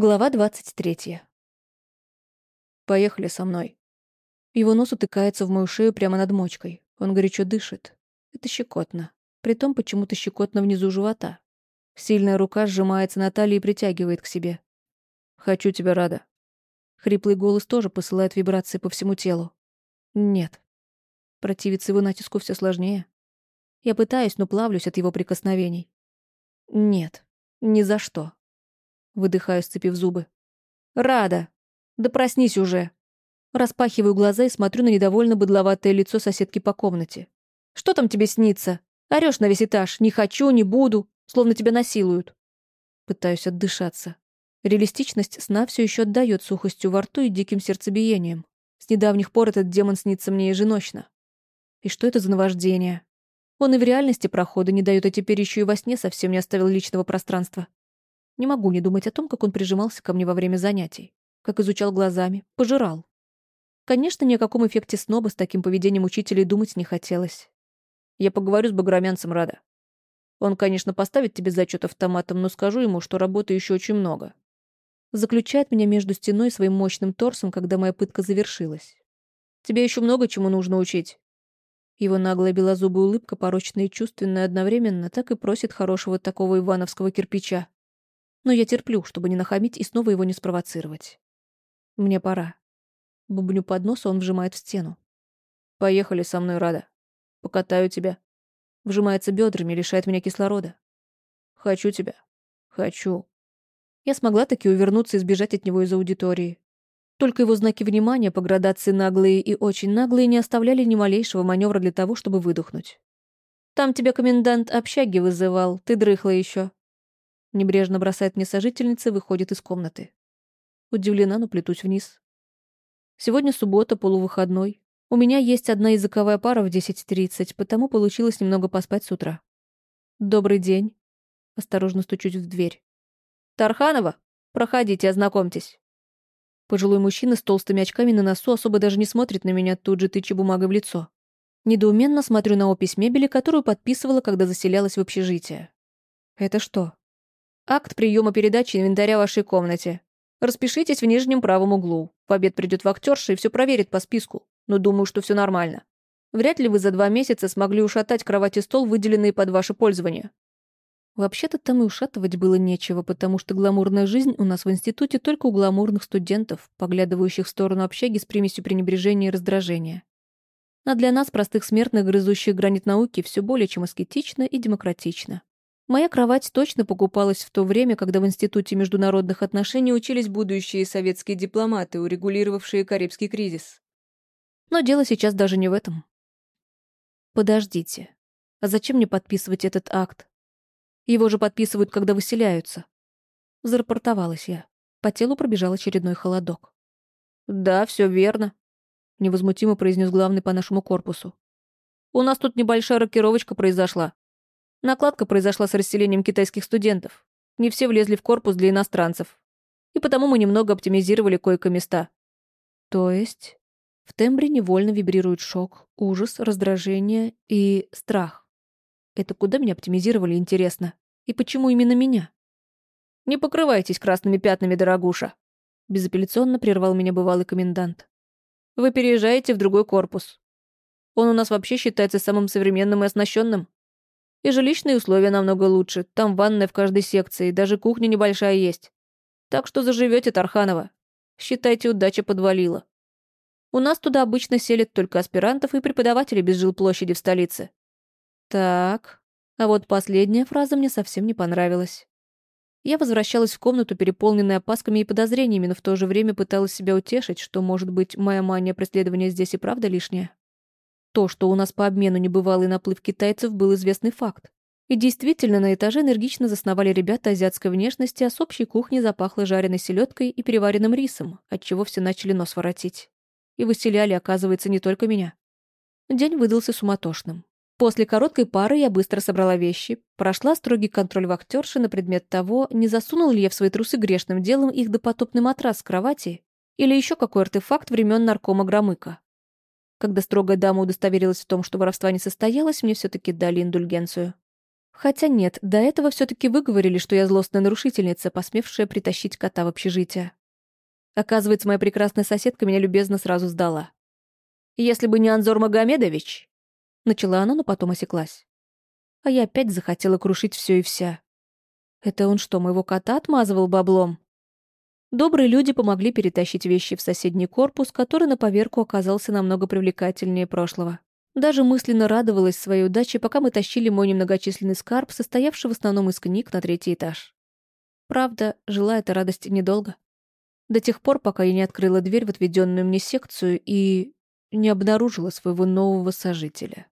Глава 23. Поехали со мной. Его нос утыкается в мою шею прямо над мочкой. Он горячо дышит. Это щекотно. Притом почему-то щекотно внизу живота. Сильная рука сжимается на талии и притягивает к себе. «Хочу тебя, Рада». Хриплый голос тоже посылает вибрации по всему телу. «Нет». Противиться его натиску все сложнее. Я пытаюсь, но плавлюсь от его прикосновений. «Нет. Ни за что». Выдыхаю, сцепив зубы. «Рада! Да проснись уже!» Распахиваю глаза и смотрю на недовольно быдловатое лицо соседки по комнате. «Что там тебе снится? Орёшь на весь этаж. Не хочу, не буду. Словно тебя насилуют». Пытаюсь отдышаться. Реалистичность сна все еще отдает сухостью во рту и диким сердцебиением. С недавних пор этот демон снится мне еженочно. И что это за наваждение? Он и в реальности прохода не дает, а теперь еще и во сне совсем не оставил личного пространства. Не могу не думать о том, как он прижимался ко мне во время занятий, как изучал глазами, пожирал. Конечно, ни о каком эффекте сноба с таким поведением учителя думать не хотелось. Я поговорю с Баграмянцем, Рада. Он, конечно, поставит тебе зачет автоматом, но скажу ему, что работы еще очень много. Заключает меня между стеной своим мощным торсом, когда моя пытка завершилась. Тебе еще много чему нужно учить. Его наглая белозубая улыбка, порочная и чувственная одновременно, так и просит хорошего такого ивановского кирпича но я терплю, чтобы не нахамить и снова его не спровоцировать. Мне пора. Бубню под нос, он вжимает в стену. «Поехали со мной, Рада. Покатаю тебя». Вжимается бедрами, лишает меня кислорода. «Хочу тебя. Хочу». Я смогла таки увернуться и сбежать от него из аудитории. Только его знаки внимания по градации наглые и очень наглые не оставляли ни малейшего маневра для того, чтобы выдохнуть. «Там тебя комендант общаги вызывал, ты дрыхла еще. Небрежно бросает мне сожительница и выходит из комнаты. Удивлена, но плетусь вниз. Сегодня суббота, полувыходной. У меня есть одна языковая пара в 10.30, потому получилось немного поспать с утра. «Добрый день». Осторожно стучусь в дверь. «Тарханова? Проходите, ознакомьтесь». Пожилой мужчина с толстыми очками на носу особо даже не смотрит на меня, тут же тыча бумагой в лицо. Недоуменно смотрю на опись мебели, которую подписывала, когда заселялась в общежитие. Это что, Акт приема передачи инвентаря в вашей комнате. Распишитесь в нижнем правом углу. В обед придет вахтерша и все проверит по списку. Но думаю, что все нормально. Вряд ли вы за два месяца смогли ушатать кровать и стол, выделенные под ваше пользование. Вообще-то там и ушатывать было нечего, потому что гламурная жизнь у нас в институте только у гламурных студентов, поглядывающих в сторону общаги с примесью пренебрежения и раздражения. А для нас, простых смертных, грызущих гранит науки, все более чем аскетично и демократично. Моя кровать точно покупалась в то время, когда в Институте международных отношений учились будущие советские дипломаты, урегулировавшие Карибский кризис. Но дело сейчас даже не в этом. Подождите. А зачем мне подписывать этот акт? Его же подписывают, когда выселяются. Зарапортовалась я. По телу пробежал очередной холодок. «Да, все верно», — невозмутимо произнес главный по нашему корпусу. «У нас тут небольшая рокировочка произошла. Накладка произошла с расселением китайских студентов. Не все влезли в корпус для иностранцев. И потому мы немного оптимизировали койко-места. То есть в тембре невольно вибрирует шок, ужас, раздражение и страх. Это куда меня оптимизировали, интересно? И почему именно меня? «Не покрывайтесь красными пятнами, дорогуша», — безапелляционно прервал меня бывалый комендант. «Вы переезжаете в другой корпус. Он у нас вообще считается самым современным и оснащенным. И жилищные условия намного лучше. Там ванная в каждой секции, даже кухня небольшая есть. Так что заживете, Тарханова. Считайте, удача подвалила. У нас туда обычно селят только аспирантов и преподавателей без жилплощади в столице. Так, а вот последняя фраза мне совсем не понравилась. Я возвращалась в комнату, переполненная опасками и подозрениями, но в то же время пыталась себя утешить, что, может быть, моя мания преследования здесь и правда лишняя. То, что у нас по обмену небывалый наплыв китайцев, был известный факт. И действительно, на этаже энергично засновали ребята азиатской внешности, а с общей кухни запахло жареной селедкой и переваренным рисом, отчего все начали нос воротить. И выселяли, оказывается, не только меня. День выдался суматошным. После короткой пары я быстро собрала вещи, прошла строгий контроль вахтерши на предмет того, не засунул ли я в свои трусы грешным делом их допотопный матрас с кровати или еще какой артефакт времен наркома Громыка. Когда строгая дама удостоверилась в том, что воровства не состоялось, мне все таки дали индульгенцию. Хотя нет, до этого все таки выговорили, что я злостная нарушительница, посмевшая притащить кота в общежитие. Оказывается, моя прекрасная соседка меня любезно сразу сдала. «Если бы не Анзор Магомедович...» Начала она, но потом осеклась. А я опять захотела крушить все и вся. Это он что, моего кота отмазывал баблом? Добрые люди помогли перетащить вещи в соседний корпус, который на поверку оказался намного привлекательнее прошлого. Даже мысленно радовалась своей удаче, пока мы тащили мой немногочисленный скарб, состоявший в основном из книг на третий этаж. Правда, жила эта радость недолго. До тех пор, пока я не открыла дверь в отведенную мне секцию и не обнаружила своего нового сожителя.